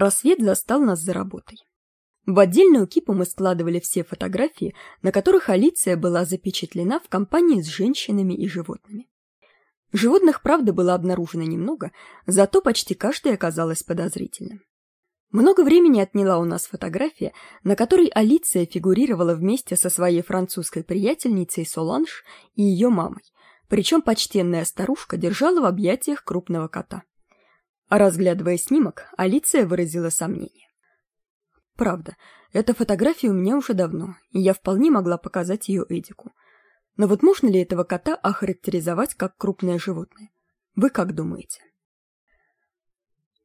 Рассвет застал нас за работой. В отдельную кипу мы складывали все фотографии, на которых Алиция была запечатлена в компании с женщинами и животными. Животных, правда, было обнаружено немного, зато почти каждая оказалась подозрительным. Много времени отняла у нас фотография, на которой Алиция фигурировала вместе со своей французской приятельницей Соланж и ее мамой, причем почтенная старушка держала в объятиях крупного кота. Разглядывая снимок, Алиция выразила сомнение. Правда, эта фотография у меня уже давно, и я вполне могла показать ее Эдику. Но вот можно ли этого кота охарактеризовать как крупное животное? Вы как думаете?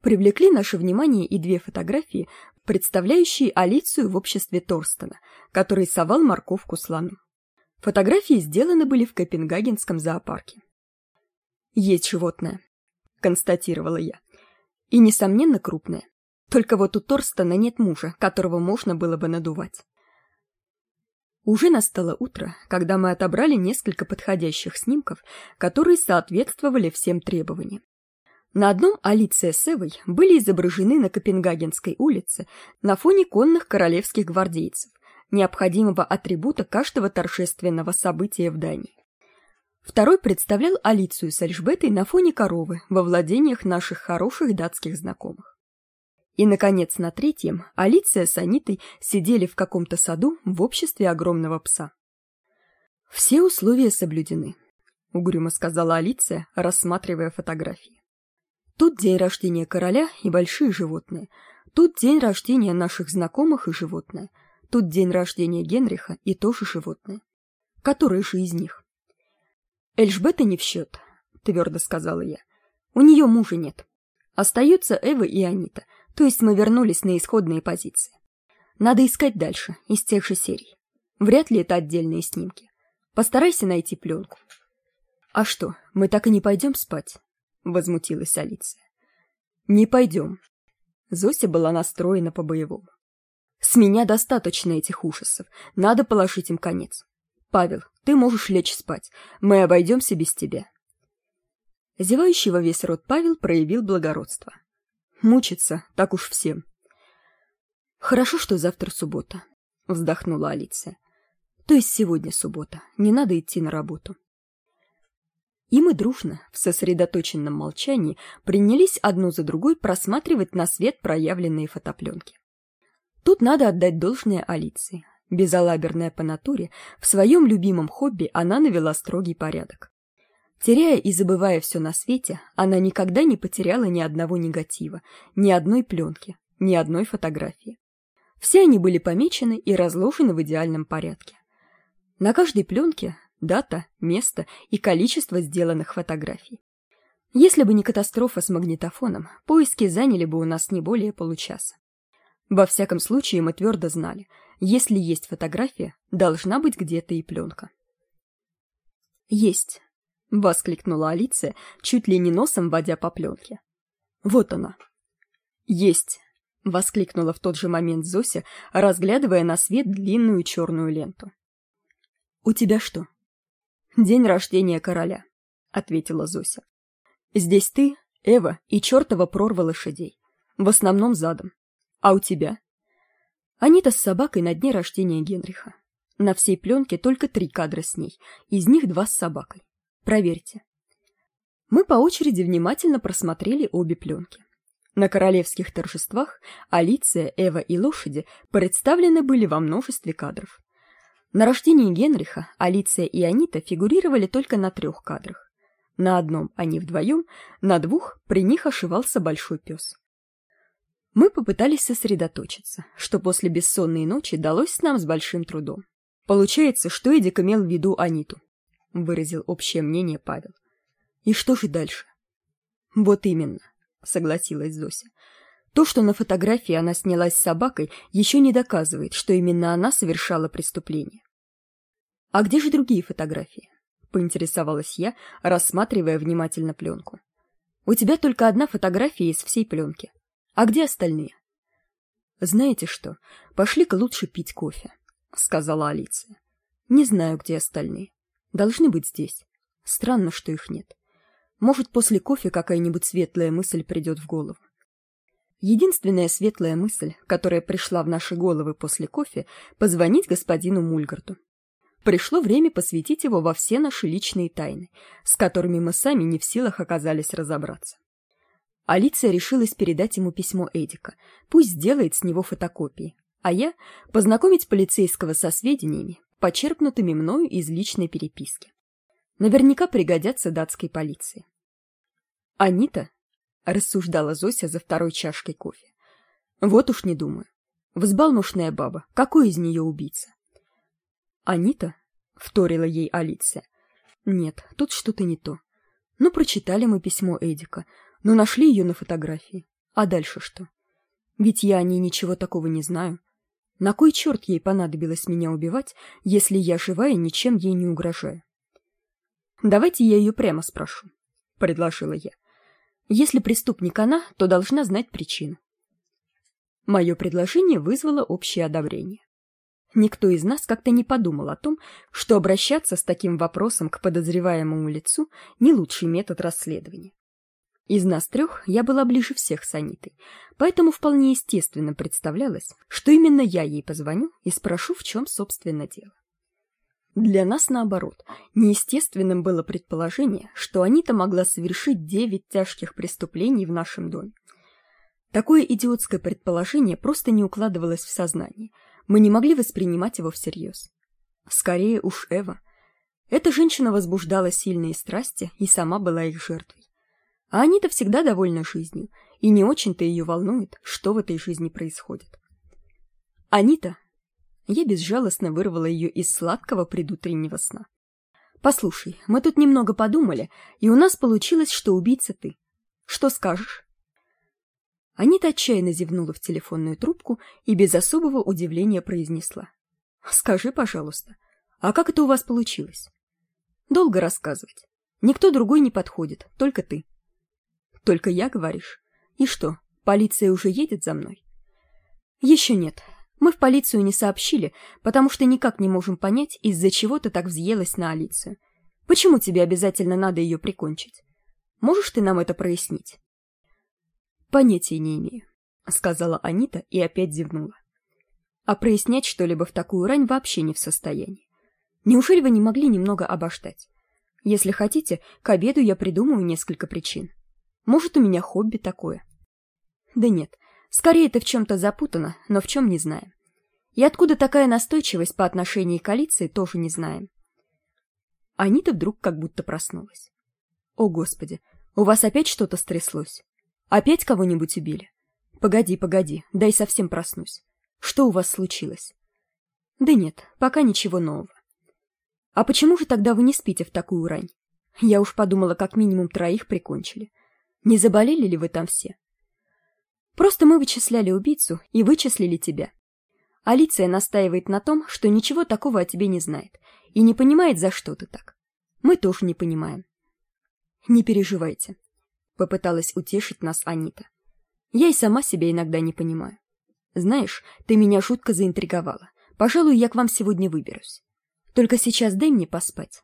Привлекли наше внимание и две фотографии, представляющие Алицию в обществе Торстона, который совал морковку слону. Фотографии сделаны были в Копенгагенском зоопарке. «Есть животное», — констатировала я. «И, несомненно, крупное. Только вот у Торстона нет мужа, которого можно было бы надувать». Уже настало утро, когда мы отобрали несколько подходящих снимков, которые соответствовали всем требованиям. На одном Алиция с Эвой были изображены на Копенгагенской улице на фоне конных королевских гвардейцев, необходимого атрибута каждого торжественного события в Дании. Второй представлял Алицию с Альжбетой на фоне коровы во владениях наших хороших датских знакомых. И, наконец, на третьем Алиция с Анитой сидели в каком-то саду в обществе огромного пса. «Все условия соблюдены», — угрюмо сказала Алиция, рассматривая фотографии. Тут день рождения короля и большие животные. Тут день рождения наших знакомых и животное. Тут день рождения Генриха и тоже животное. Которые же из них? Эльжбета не в счет, твердо сказала я. У нее мужа нет. Остаются Эва и Анита, то есть мы вернулись на исходные позиции. Надо искать дальше, из тех же серий. Вряд ли это отдельные снимки. Постарайся найти пленку. А что, мы так и не пойдем спать? возмутилась алиция не пойдем зося была настроена по боевому с меня достаточно этих ужасов надо положить им конец павел ты можешь лечь спать. Мы обойдемся без тебя зевающий во весь рот павел проявил благородство. Мучиться так уж всем хорошо что завтра суббота вздохнула алиция то есть сегодня суббота. Не надо идти на работу и мы дружно, в сосредоточенном молчании, принялись одну за другой просматривать на свет проявленные фотопленки. Тут надо отдать должное Алиции. Безалаберная по натуре, в своем любимом хобби она навела строгий порядок. Теряя и забывая все на свете, она никогда не потеряла ни одного негатива, ни одной пленки, ни одной фотографии. Все они были помечены и разложены в идеальном порядке. На каждой пленке дата, место и количество сделанных фотографий. Если бы не катастрофа с магнитофоном, поиски заняли бы у нас не более получаса. Во всяком случае, мы твердо знали, если есть фотография, должна быть где-то и пленка. «Есть!» — воскликнула Алиция, чуть ли не носом водя по пленке. «Вот она!» «Есть!» — воскликнула в тот же момент Зося, разглядывая на свет длинную черную ленту. «У тебя что, день рождения короля ответила зося здесь ты эва и чертова прорва лошадей в основном задом а у тебя они-то с собакой на дне рождения генриха. На всей пленке только три кадра с ней из них два с собакой. Проверьте. Мы по очереди внимательно просмотрели обе пленки. На королевских торжествах алиция эва и лошади представлены были во множестве кадров. На рождении Генриха Алиция и Анита фигурировали только на трех кадрах. На одном они вдвоем, на двух при них ошивался большой пес. Мы попытались сосредоточиться, что после бессонной ночи далось нам с большим трудом. Получается, что Эдик имел в виду Аниту, выразил общее мнение Павел. И что же дальше? Вот именно, согласилась Зося. То, что на фотографии она снялась с собакой, еще не доказывает, что именно она совершала преступление а где же другие фотографии поинтересовалась я рассматривая внимательно пленку у тебя только одна фотография из всей пленки а где остальные? Знаете что пошли ка лучше пить кофе сказала алиция. Не знаю где остальные. Должны быть здесь. Странно что их нет. Может после кофе какая нибудь светлая мысль придет в голову. Единственная светлая мысль, которая пришла в наши головы после кофе, позвонить господину Мульгарту. Пришло время посвятить его во все наши личные тайны, с которыми мы сами не в силах оказались разобраться. Алиция решилась передать ему письмо Эдика, пусть сделает с него фотокопии, а я — познакомить полицейского со сведениями, почерпнутыми мною из личной переписки. Наверняка пригодятся датской полиции. «Анита?» — рассуждала Зося за второй чашкой кофе. «Вот уж не думаю. Взбалмошная баба, какой из нее убийца?» «Анита?» — вторила ей Алиция. «Нет, тут что-то не то. Ну, прочитали мы письмо Эдика, но нашли ее на фотографии. А дальше что? Ведь я о ней ничего такого не знаю. На кой черт ей понадобилось меня убивать, если я живая ничем ей не угрожаю? Давайте я ее прямо спрошу, — предложила я. Если преступник она, то должна знать причину. Мое предложение вызвало общее одобрение. Никто из нас как-то не подумал о том, что обращаться с таким вопросом к подозреваемому лицу не лучший метод расследования. Из нас трех я была ближе всех с Анитой, поэтому вполне естественно представлялось, что именно я ей позвоню и спрошу, в чем, собственно, дело. Для нас, наоборот, неестественным было предположение, что Анита могла совершить девять тяжких преступлений в нашем доме. Такое идиотское предположение просто не укладывалось в сознание. Мы не могли воспринимать его всерьез. Скорее уж Эва. Эта женщина возбуждала сильные страсти и сама была их жертвой. А Анита всегда довольна жизнью, и не очень-то ее волнует, что в этой жизни происходит. «Анита!» Я безжалостно вырвала ее из сладкого предутреннего сна. «Послушай, мы тут немного подумали, и у нас получилось, что убийца ты. Что скажешь?» Анита отчаянно зевнула в телефонную трубку и без особого удивления произнесла. «Скажи, пожалуйста, а как это у вас получилось?» «Долго рассказывать. Никто другой не подходит, только ты». Только я, говоришь? И что, полиция уже едет за мной? Еще нет. Мы в полицию не сообщили, потому что никак не можем понять, из-за чего ты так взъелась на Алицию. Почему тебе обязательно надо ее прикончить? Можешь ты нам это прояснить? Понятия не имею, сказала Анита и опять зевнула. А прояснять что-либо в такую рань вообще не в состоянии. Неужели вы не могли немного обождать? Если хотите, к обеду я придумаю несколько причин. Может, у меня хобби такое. Да нет, скорее это в чем-то запутано, но в чем не знаем. И откуда такая настойчивость по отношению к Алиции, тоже не знаем. Анита вдруг как будто проснулась. О, Господи, у вас опять что-то стряслось? Опять кого-нибудь убили? Погоди, погоди, дай совсем проснусь. Что у вас случилось? Да нет, пока ничего нового. А почему же тогда вы не спите в такую рань? Я уж подумала, как минимум троих прикончили. Не заболели ли вы там все? Просто мы вычисляли убийцу и вычислили тебя. Алиция настаивает на том, что ничего такого о тебе не знает и не понимает, за что ты так. Мы тоже не понимаем. Не переживайте. Попыталась утешить нас Анита. Я и сама себя иногда не понимаю. Знаешь, ты меня жутко заинтриговала. Пожалуй, я к вам сегодня выберусь. Только сейчас дай мне поспать.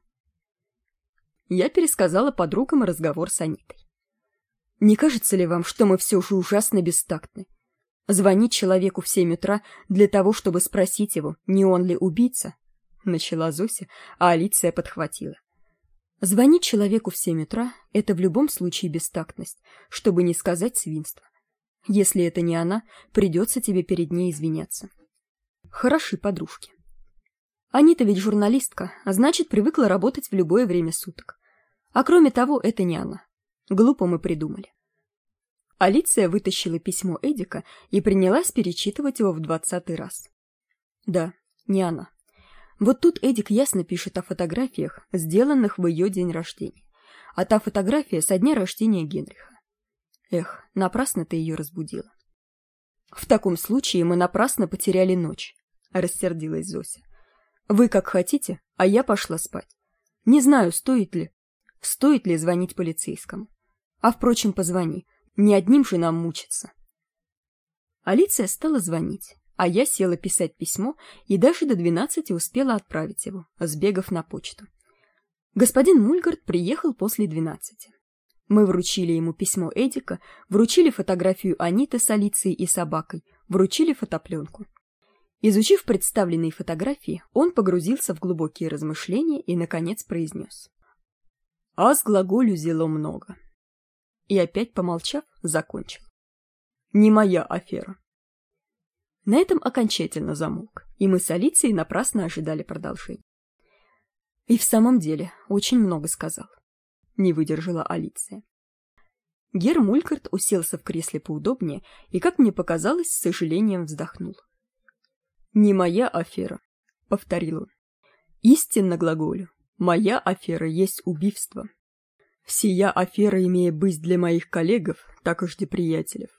Я пересказала подругам разговор с Анитой. Не кажется ли вам, что мы все же ужасно бестактны? Звонить человеку в семь утра для того, чтобы спросить его, не он ли убийца? Начала Зося, а Алиция подхватила. Звонить человеку в семь утра — это в любом случае бестактность, чтобы не сказать свинство. Если это не она, придется тебе перед ней извиняться. Хороши подружки. Анита ведь журналистка, а значит, привыкла работать в любое время суток. А кроме того, это не она. Глупо мы придумали. Алиция вытащила письмо Эдика и принялась перечитывать его в двадцатый раз. Да, не она. Вот тут Эдик ясно пишет о фотографиях, сделанных в ее день рождения. А та фотография со дня рождения Генриха. Эх, напрасно ты ее разбудила. В таком случае мы напрасно потеряли ночь, рассердилась Зося. Вы как хотите, а я пошла спать. Не знаю, стоит ли, стоит ли звонить полицейскому. А, впрочем, позвони. Не одним же нам мучиться. Алиция стала звонить, а я села писать письмо и даже до двенадцати успела отправить его, сбегав на почту. Господин Мульгард приехал после двенадцати. Мы вручили ему письмо Эдика, вручили фотографию Аниты с Алицией и собакой, вручили фотопленку. Изучив представленные фотографии, он погрузился в глубокие размышления и, наконец, произнес. «А с глаголю зело много». И опять, помолчав, закончил. «Не моя афера». На этом окончательно замолк, и мы с Алицией напрасно ожидали продолжения. И в самом деле очень много сказал не выдержала Алиция. Гер Мулькарт уселся в кресле поудобнее и, как мне показалось, с сожалением вздохнул. «Не моя афера», — повторил он. «Истинно глаголю. Моя афера есть убийство. Сия афера имея быть для моих коллегов, так уж де приятелев.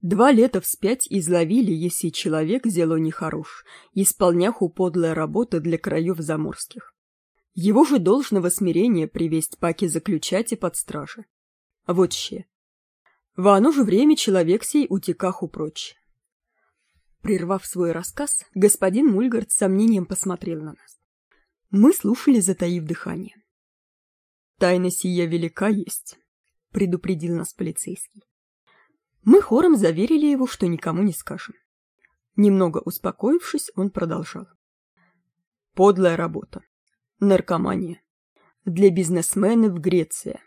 Два лета вспять изловили, если человек зело нехорош, исполняху подлая работа для краев заморских. Его же должного смирения привесть паки заключать и под стражи. Вот ще. В оно же время человек сей утекаху прочь. Прервав свой рассказ, господин Мульгард с сомнением посмотрел на нас. Мы слушали, затаив дыхание. «Тайна сия велика есть», — предупредил нас полицейский. Мы хором заверили его, что никому не скажем. Немного успокоившись, он продолжал. «Подлая работа наркомания. Для бизнесменов Греция.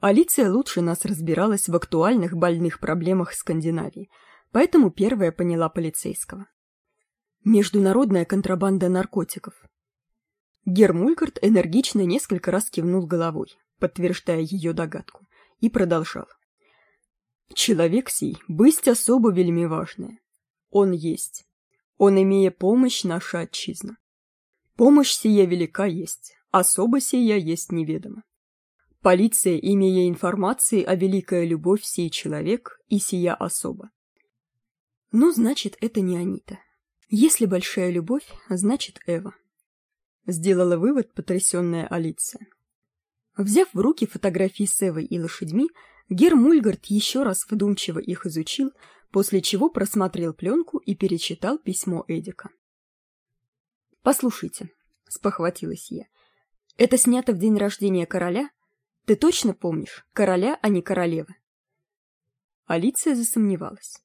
Алиция лучше нас разбиралась в актуальных больных проблемах Скандинавии, поэтому первая поняла полицейского. Международная контрабанда наркотиков. Гермулькарт энергично несколько раз кивнул головой, подтверждая ее догадку, и продолжал. Человек сей, бысть особо вельми важное. Он есть. Он, имея помощь, наша отчизна. Помощь сия велика есть, особо сия есть неведомо. Полиция, имея информации о великая любовь сей человек и сия особа. Ну, значит, это не Анита. Если большая любовь, значит Эва. Сделала вывод потрясенная Алиция. Взяв в руки фотографии с Эвой и лошадьми, Гер Мульгард еще раз вдумчиво их изучил, после чего просмотрел пленку и перечитал письмо Эдика. «Послушайте», — спохватилась я, — «это снято в день рождения короля? Ты точно помнишь, короля, а не королевы?» Алиция засомневалась.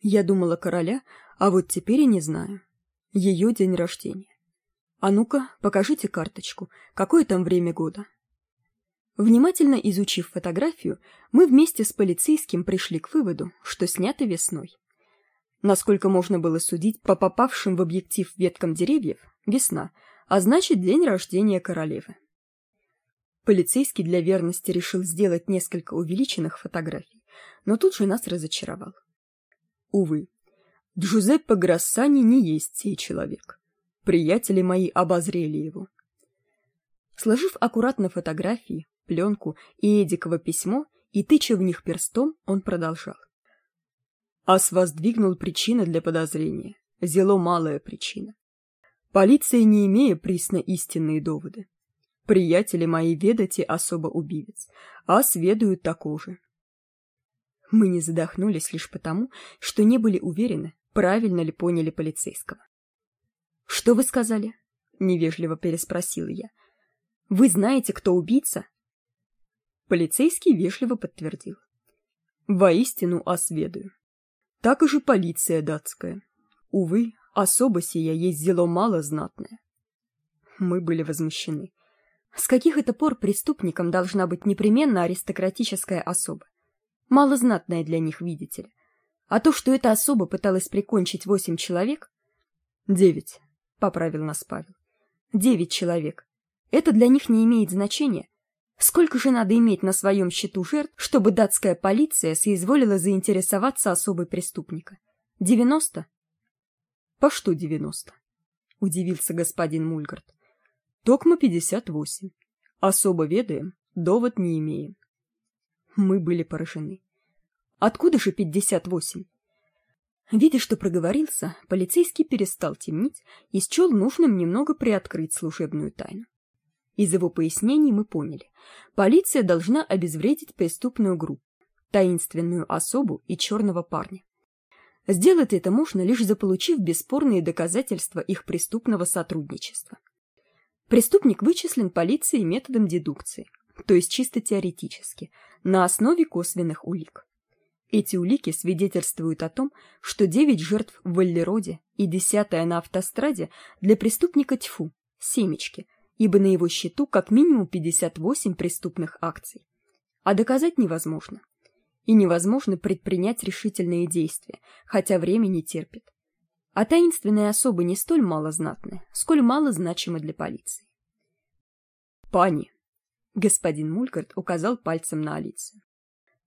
Я думала короля, а вот теперь и не знаю. Ее день рождения. А ну-ка, покажите карточку, какое там время года. Внимательно изучив фотографию, мы вместе с полицейским пришли к выводу, что снято весной. Насколько можно было судить по попавшим в объектив веткам деревьев, весна, а значит день рождения королевы. Полицейский для верности решил сделать несколько увеличенных фотографий, но тут же нас разочаровал. Увы, Джузеппе Грассани не есть сей человек. Приятели мои обозрели его. Сложив аккуратно фотографии, пленку и Эдиково письмо и тыча в них перстом, он продолжал. Ас воздвигнул причины для подозрения. Зело малая причина. Полиция не имея присно истинные доводы. Приятели мои ведайте особо убивец, а сведают такого Мы не задохнулись лишь потому, что не были уверены, правильно ли поняли полицейского. «Что вы сказали?» — невежливо переспросила я. «Вы знаете, кто убийца?» Полицейский вежливо подтвердил. «Воистину осведаю. Так же полиция датская. Увы, особо сия есть зело мало знатное. Мы были возмущены. С каких это пор преступникам должна быть непременно аристократическая особа? Малознатная для них, видите ли. А то, что эта особа пыталась прикончить восемь человек... Девять, — поправил нас Павел. Девять человек. Это для них не имеет значения. Сколько же надо иметь на своем счету жертв, чтобы датская полиция соизволила заинтересоваться особой преступника? Девяносто? По что девяносто? Удивился господин Мульгард. Токма пятьдесят восемь. Особо ведаем, довод не имеем. Мы были поражены. Откуда же пятьдесят восемь? Видя, что проговорился, полицейский перестал темнить и счел нужным немного приоткрыть служебную тайну. Из его пояснений мы поняли. Полиция должна обезвредить преступную группу, таинственную особу и черного парня. Сделать это можно, лишь заполучив бесспорные доказательства их преступного сотрудничества. Преступник вычислен полицией методом дедукции. то есть чисто теоретически, на основе косвенных улик. Эти улики свидетельствуют о том, что девять жертв в Валлероде и десятая на автостраде для преступника тьфу, семечки, ибо на его счету как минимум 58 преступных акций. А доказать невозможно. И невозможно предпринять решительные действия, хотя время не терпит. А таинственные особы не столь малознатны, сколь мало значимы для полиции. «Пани!» — господин Мулькарт указал пальцем на Алицию.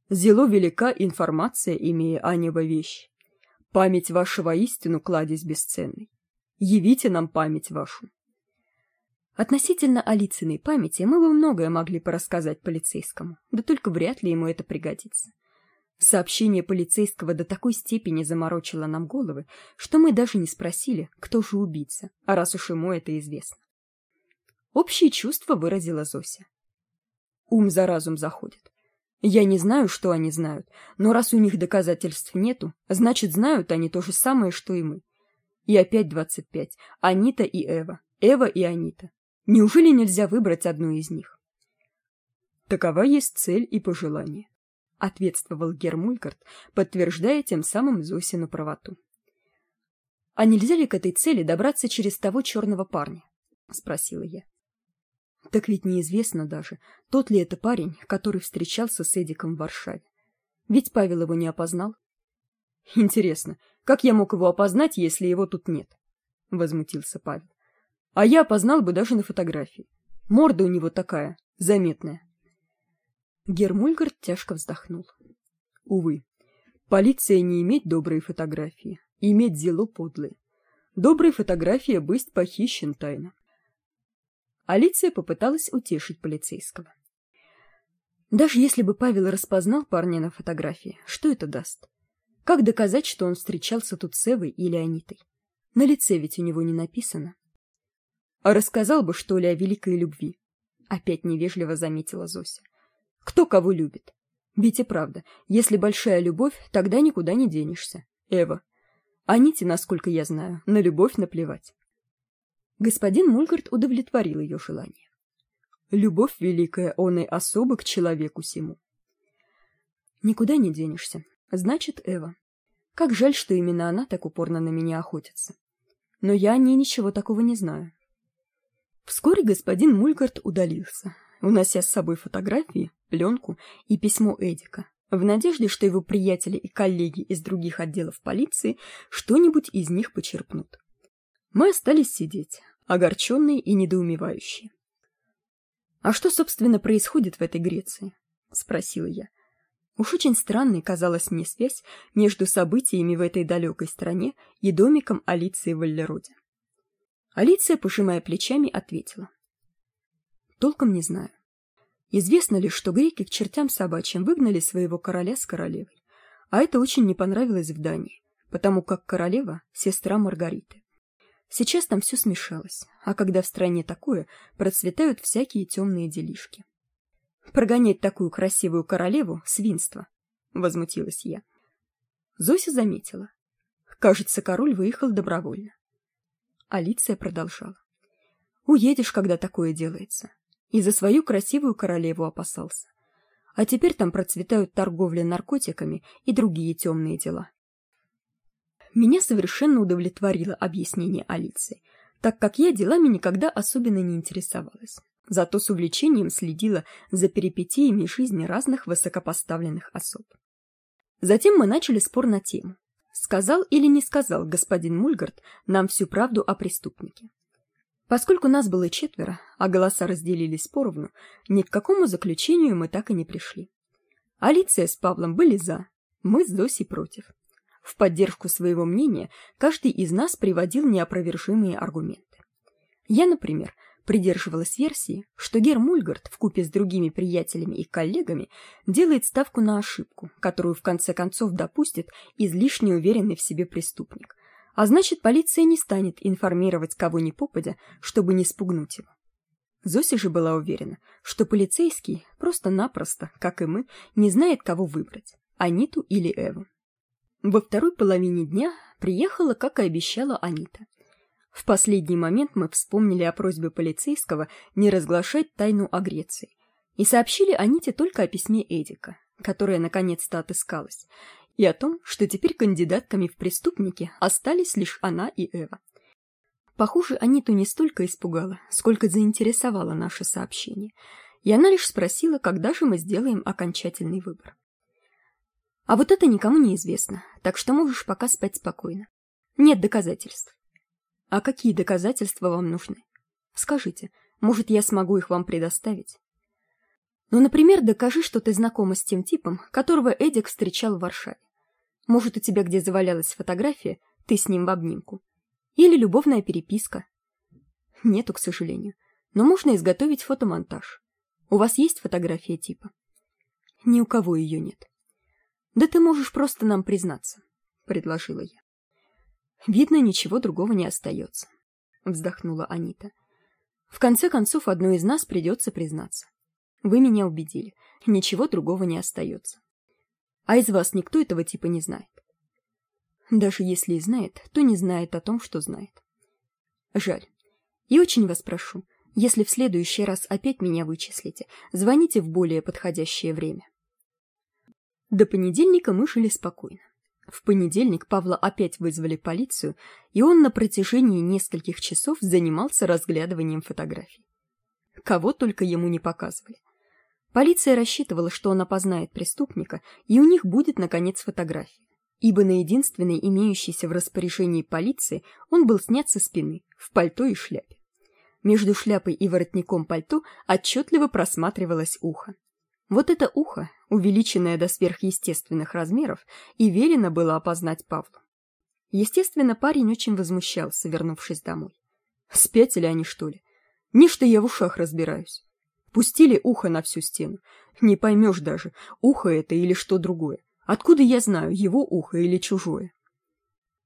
Зело велика информация, имея о небо вещь. Память вашего истину кладезь бесценный. Явите нам память вашу. Относительно Алицыной памяти мы бы многое могли порассказать полицейскому, да только вряд ли ему это пригодится. Сообщение полицейского до такой степени заморочило нам головы, что мы даже не спросили, кто же убийца, а раз уж ему это известно. Общие чувства выразила Зося. Ум за разум заходит. Я не знаю, что они знают, но раз у них доказательств нету, значит, знают они то же самое, что и мы. И опять двадцать пять. Анита и Эва. Эва и Анита. Неужели нельзя выбрать одну из них? Такова есть цель и пожелание, — ответствовал Гермулькарт, подтверждая тем самым Зосину правоту. — А нельзя ли к этой цели добраться через того черного парня? — спросила я. Так ведь неизвестно даже, тот ли это парень, который встречался с Эдиком в Варшаве. Ведь Павел его не опознал. Интересно, как я мог его опознать, если его тут нет? Возмутился Павел. А я опознал бы даже на фотографии. Морда у него такая, заметная. Гермульгард тяжко вздохнул. Увы, полиция не имеет добрые фотографии, иметь зело подлые. Добрые фотографии бысть похищен тайно. Алиция попыталась утешить полицейского. Даже если бы Павел распознал парня на фотографии, что это даст? Как доказать, что он встречался тут с Эвой или Анитой? На лице ведь у него не написано. А рассказал бы, что ли, о великой любви? Опять невежливо заметила Зося. Кто кого любит? Ведь и правда, если большая любовь, тогда никуда не денешься. Эва. Аните, насколько я знаю, на любовь наплевать господин мульгарт удовлетворил ее желание. Любовь великая и особо к человеку сему. Никуда не денешься. Значит эва как жаль что именно она так упорно на меня охотится. Но я о ней ничего такого не знаю. Вскоре господин мульгарт удалился унося с собой фотографии пленку и письмо эдика в надежде что его приятели и коллеги из других отделов полиции что нибудь из них почерпнут мы остались сидеть огорченные и недоумевающие. А что собственно происходит в этой греции спросила я. Уж очень странной казалась мне связь между событиями в этой далекой стране и домиком алиции в валлероде алиция пожимая плечами ответила. Толком не знаю. Известно лишь что греки к чертям собачьим выгнали своего короля с королевой а это очень не понравилось в дании потому как королева сестра маргариты Сейчас там все смешалось, а когда в стране такое, процветают всякие темные делишки. Прогонять такую красивую королеву — свинство, — возмутилась я. Зося заметила. Кажется, король выехал добровольно. Алиция продолжала. Уедешь, когда такое делается. И за свою красивую королеву опасался. А теперь там процветают торговля наркотиками и другие темные дела меня совершенно удовлетворило объяснение Алиции, так как я делами никогда особенно не интересовалась. Зато с увлечением следила за перипетиями жизни разных высокопоставленных особ. Затем мы начали спор на тему. Сказал или не сказал господин Мульгард нам всю правду о преступнике. Поскольку нас было четверо, а голоса разделились поровну, ни к какому заключению мы так и не пришли. Алиция с Павлом были за, мы с Зосей против. В поддержку своего мнения каждый из нас приводил неопровержимые аргументы. Я, например, придерживалась версии, что Гер Мульгард вкупе с другими приятелями и коллегами делает ставку на ошибку, которую в конце концов допустит излишне уверенный в себе преступник, а значит полиция не станет информировать кого ни попадя, чтобы не спугнуть его. Зося же была уверена, что полицейский просто-напросто, как и мы, не знает, кого выбрать – Аниту или Эву. Во второй половине дня приехала, как и обещала Анита. В последний момент мы вспомнили о просьбе полицейского не разглашать тайну о Греции И сообщили Аните только о письме Эдика, которое наконец-то отыскалось, и о том, что теперь кандидатками в преступники остались лишь она и Эва. Похоже, Аниту не столько испугало, сколько заинтересовало наше сообщение, и она лишь спросила, когда же мы сделаем окончательный выбор. А вот это никому не известно, так что можешь пока спать спокойно. Нет доказательств. А какие доказательства вам нужны? Скажите, может, я смогу их вам предоставить? Ну, например, докажи, что ты знакома с тем типом, которого Эдик встречал в Варшаве. Может, у тебя где завалялась фотография, ты с ним в обнимку. Или любовная переписка. Нету, к сожалению. Но можно изготовить фотомонтаж. У вас есть фотография типа? Ни у кого ее нет. Да ты можешь просто нам признаться, предложила я. Видно, ничего другого не остается, вздохнула Анита. В конце концов, одной из нас придется признаться. Вы меня убедили. Ничего другого не остается. А из вас никто этого типа не знает. Даже если и знает, то не знает о том, что знает. Жаль. И очень вас прошу, если в следующий раз опять меня вычислите, звоните в более подходящее время. До понедельника мы жили спокойно. В понедельник Павла опять вызвали полицию, и он на протяжении нескольких часов занимался разглядыванием фотографий. Кого только ему не показывали. Полиция рассчитывала, что он опознает преступника, и у них будет, наконец, фотография. Ибо на единственной имеющейся в распоряжении полиции он был снят со спины, в пальто и шляпе. Между шляпой и воротником пальто отчетливо просматривалось ухо. Вот это ухо, увеличенное до сверхъестественных размеров, и велено было опознать Павлу. Естественно, парень очень возмущался, вернувшись домой. Спятили они, что ли? Не что я в ушах разбираюсь. Пустили ухо на всю стену. Не поймешь даже, ухо это или что другое. Откуда я знаю, его ухо или чужое?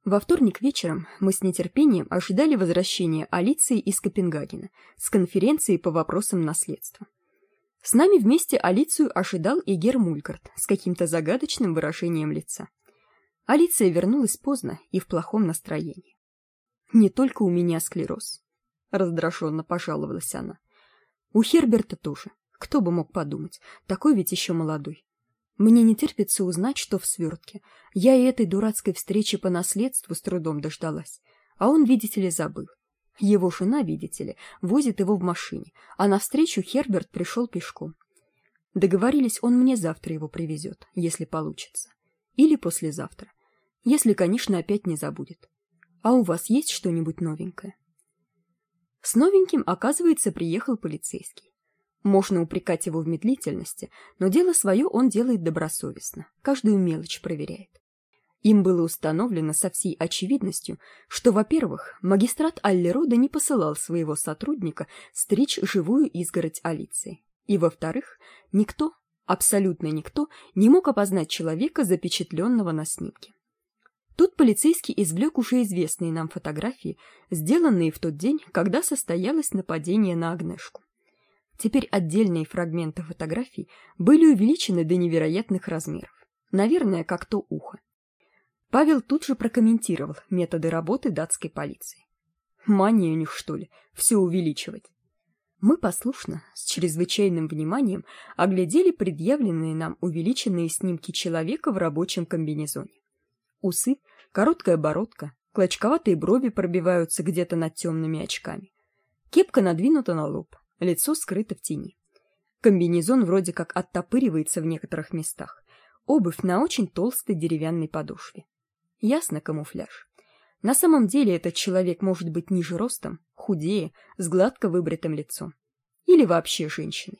Во вторник вечером мы с нетерпением ожидали возвращения Алиции из Копенгагена с конференции по вопросам наследства. С нами вместе Алицию ожидал и Гер Мулькарт с каким-то загадочным выражением лица. Алиция вернулась поздно и в плохом настроении. «Не только у меня склероз», — раздраженно пожаловалась она. У Херберта тоже. Кто бы мог подумать, такой ведь еще молодой. Мне не терпится узнать, что в свертке. Я и этой дурацкой встречи по наследству с трудом дождалась. А он, видите ли, забыл. Его жена, видите ли, возит его в машине, а навстречу Херберт пришел пешком. Договорились, он мне завтра его привезет, если получится. Или послезавтра. Если, конечно, опять не забудет. А у вас есть что-нибудь новенькое? С новеньким, оказывается, приехал полицейский. Можно упрекать его в медлительности, но дело свое он делает добросовестно, каждую мелочь проверяет. Им было установлено со всей очевидностью, что, во-первых, магистрат Аллерода не посылал своего сотрудника стричь живую изгородь Алиции, и, во-вторых, никто, абсолютно никто, не мог опознать человека, запечатленного на снимке. Тут полицейский извлек уже известные нам фотографии, сделанные в тот день, когда состоялось нападение на Агнешку. Теперь отдельные фрагменты фотографий были увеличены до невероятных размеров. Наверное, как то ухо. Павел тут же прокомментировал методы работы датской полиции. Мания у них, что ли, все увеличивать. Мы послушно, с чрезвычайным вниманием, оглядели предъявленные нам увеличенные снимки человека в рабочем комбинезоне. Усы, короткая бородка, клочковатые брови пробиваются где-то над темными очками. Кепка надвинута на лоб, лицо скрыто в тени. Комбинезон вроде как оттопыривается в некоторых местах. Обувь на очень толстой деревянной подошве. Ясно камуфляж. На самом деле этот человек может быть ниже ростом, худее, с гладко выбритым лицом. Или вообще женщиной.